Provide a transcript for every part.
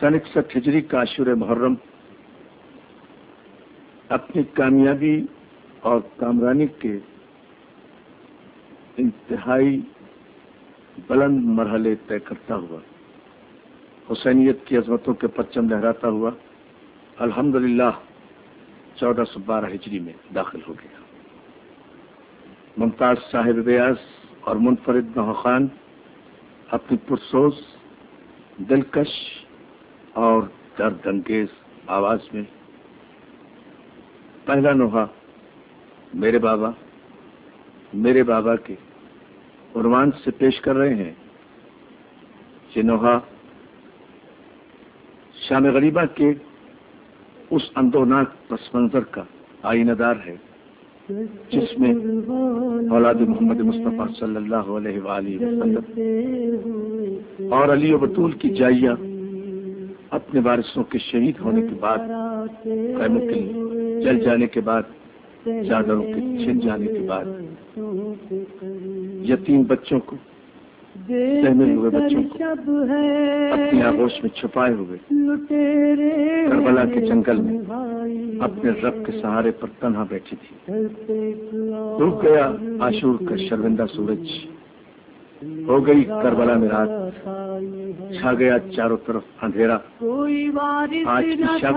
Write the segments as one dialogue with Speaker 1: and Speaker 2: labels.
Speaker 1: سن اکسٹھ ہجری کا عشور محرم اپنی کامیابی اور کامرانی کے انتہائی بلند مرحلے طے کرتا ہوا، حسینیت کی عظمتوں کے پرچم لہراتا ہوا، الحمدللہ چودہ سو بارہ ہجری میں داخل ہو گیا۔ ممتاز صاحب ریاض اور منفرد نوح خان اپنی پرسوز، دلکش اور درد انگیز آواز میں، پہلا نوحہ میرے بابا میرے بابا کے عنوان سے پیش کر رہے ہیں۔ یہ نوحہ شام غریبہ کے اس اندوناک پس منظر کا آئینہ دار ہے، جس میں اولاد محمد مصطفیٰ صلی اللہ علیہ وآلہ وسلم اور علی و بطول کی جائیہ اپنے وارثوں کے شہید ہونے کے بعد قیموں کے جل جانے کے بعد چادروں کے چھن جانے کے بعد، یتیم بچوں کو سہمے ہوئے بچوں کو، اپنی آگوش میں چھپائے ہوئے کربلا کے جنگل میں اپنے رب کے سہارے پر تنہا بیٹھی تھی۔ ڈوب گیا آشور کا شرمندہ سورج۔ ہو گئی کربلا میں رات چھا گیا چاروں طرف اندھیرا۔ آج کی شب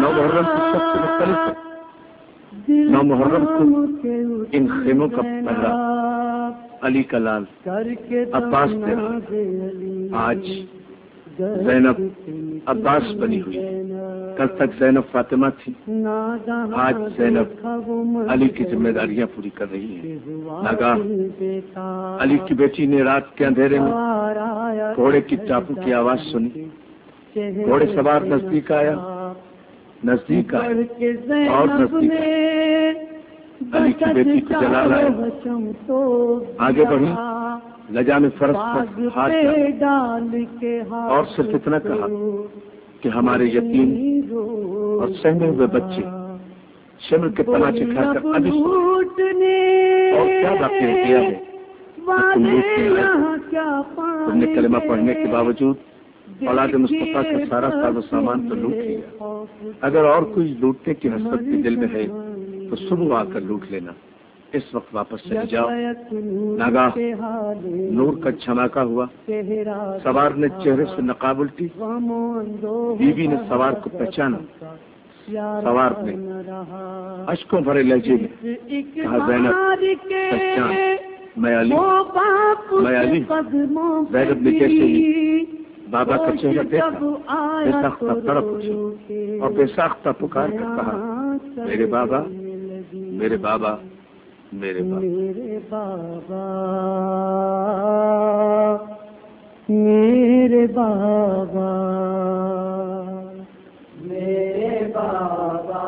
Speaker 1: نو محرم کی سب سے مختلف ہے۔ نو محرم کو ان خیموں کا پہلا۔ علی کا لال۔ عباس تیرا۔ آج زینب عباس بنی ہوئی۔ کل تک زینب فاطمہ تھی۔ آج زینب علی کی ذمہ داریاں پوری کر رہی ہے ناگاہ علی کی بیٹی نے رات کے اندھیرے میں گھوڑے کی ٹاپو کی آواز سنی۔ گھوڑے سوار نزدیک آیا۔ نزدیک آیا۔ اور نزدیک آیا۔ علی کی بیٹی کو جلا لایا۔ آگے بڑھی لجا میں فرض پر ہاتھ اور صرف اتنا کہا۔ کہ ہمارے یتیم اور سہمے ہوئے بچے شمر کے تماچے کھا کر ابھی اور کیا باقی رہ گیا ہے؟ تم نے کلمہ پڑھنے کے باوجود اولاد مصطفیٰ کا سارا ساز و سامان تو لوٹ لیا۔ اگر اور کوئی لوٹنے کی حسرت بھی دل میں ہے تو صبح آ کر لوٹ لینا۔ اس وقت واپس چلے جاؤ۔ ناگاہ نور کا چھماکا ہوا۔ سوار نے چہرے سے نقاب الٹی۔ بیوی نے سوار کو پہچانا۔ سوار نے اشکوں بھرے لہجے میں کہا زینب پہچان۔ میں علی۔ میں علی۔ زینب نے کیسے ہی بابا کا چہرہ دیکھا۔ بے ساختہ اور بے ساختہ پکار کر کہا میرے بابا میرے بابا میرے بابا
Speaker 2: میرے بابا۔ میرے بابا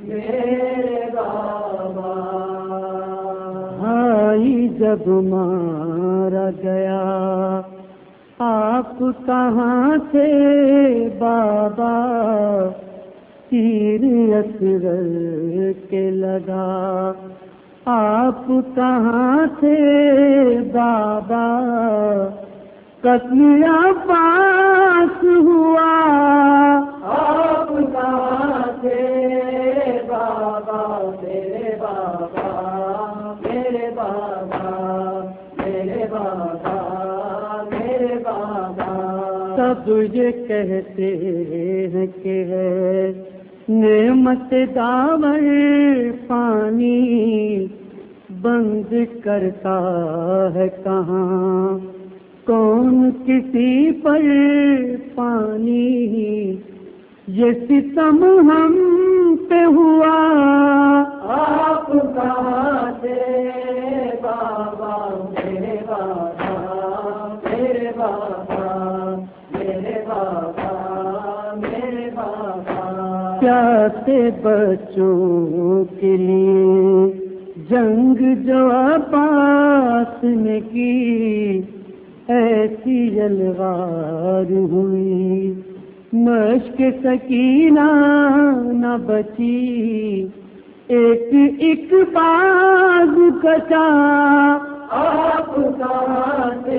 Speaker 2: میرے بابا۔ بھائی جب مارا گیا آپ کہاں تھے بابا؟ تیر اصغر کے لگا۔ آپ کہاں تھے بابا؟ قتل پاس ہوا۔ آپ کہاں تھے بابا؟ میرے بابا میرے بابا میرے بابا میرے بابا۔ سب یہ کہتے ہیں کہ ہے نعمت داور پانی بند کرتا ہے کہاں؟ کون کسی پر پانی؟ یہ ستم ہم پہ ہوا۔ آپ کہاں سے بابا، میرے بابا میرے بابا۔ پیاسے بچوں کے لیے۔ جنگ جو پاس نے کی، ایسی جلوار ہوئی۔ مشق سکینہ نہ بچی، ایک ایک باز کچا آپ سے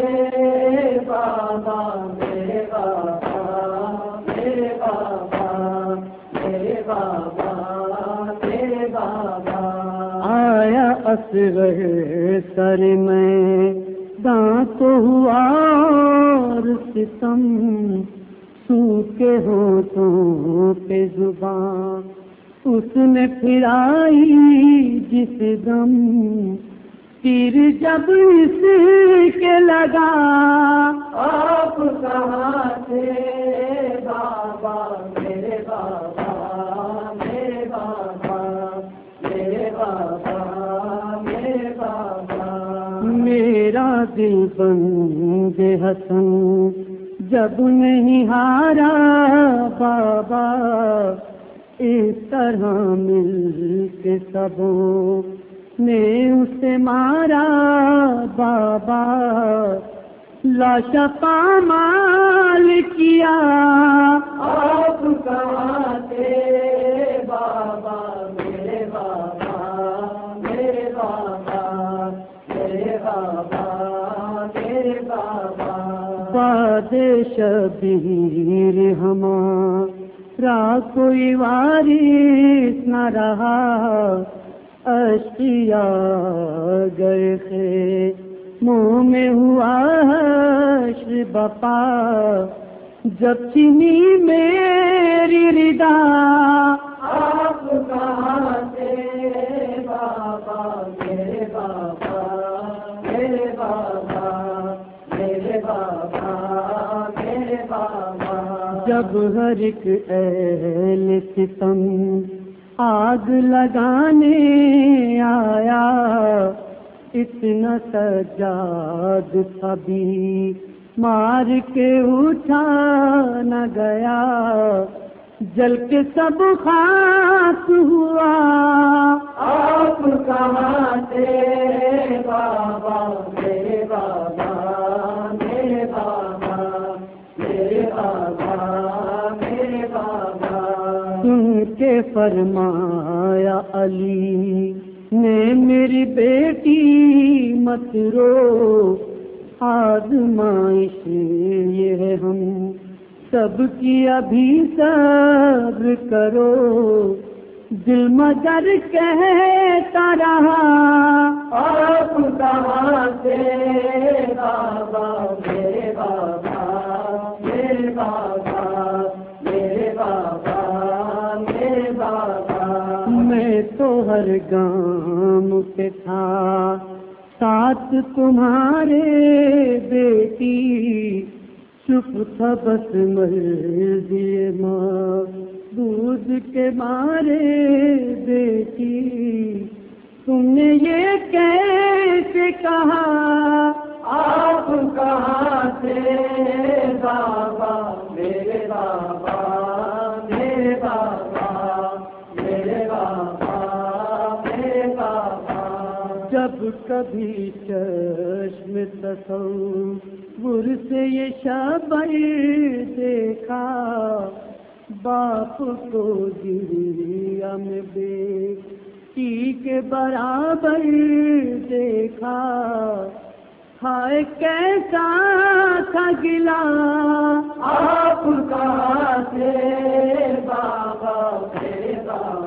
Speaker 2: بابا، میرے بابا میرے بابا۔ آیا اصغر سر میں دانت ہوا اور ستم سوکھے ہو تو پہ زبان۔ اس نے پھرائی جس دم۔ پھر جب اس کے لگا آپ کہاں تھے بابا دل بند حسن، جب نہیں ہارا بابا، اس طرح مل کے سبوں نے اسے مارا بابا۔ لاشا مال کیا۔ آپ کہاں بابا، میرے بابا میرے بابا میرے بابا۔ باد شبیر ہمارا کوئی وارث نہ رہا اشیا گئے تھے منہ میں ہوا حشر بپا، جب چینی میری ردا۔ آپ کہاں سے بابا میرے جب ہر ایک اہل ستم آگ لگانے آیا، اتنا سجاد ابھی مار کے اٹھا نہ گیا، جل کے سب خاص ہوا۔ آپ کہاں تھے بابا؟ سن کے فرمایا علی نے میری بیٹی مت رو۔ آزمائش یہ ہے ہم سب کی ابھی صبر کرو۔ دل مگر کہتا رہا آپ کہاں سے بابا میرے بابا۔ تو ہر گام پہ تھا۔ ساتھ تمہارے بیٹی، چپ تھا بس مرضی ماں دودھ کے مارے بیٹی۔ تم نے یہ کیسے کہا؟ آپ کہاں سے؟ بابا، میرے بابا۔ جب کبھی چشم تصور سے یہ شبر دیکھا، باپ کو دنیا میں بیٹی کے برابر دیکھا۔ ہائے کیسا تھا گلا۔ آپ کہاں سے بابا میرے بابا۔